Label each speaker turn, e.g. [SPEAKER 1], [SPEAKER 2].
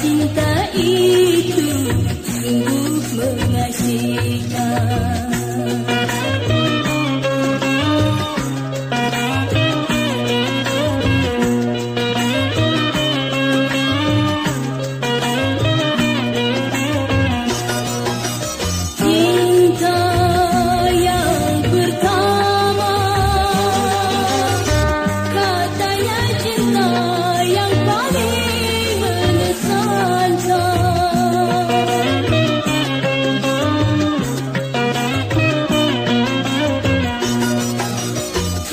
[SPEAKER 1] cinta itu sungguh mengasihkan.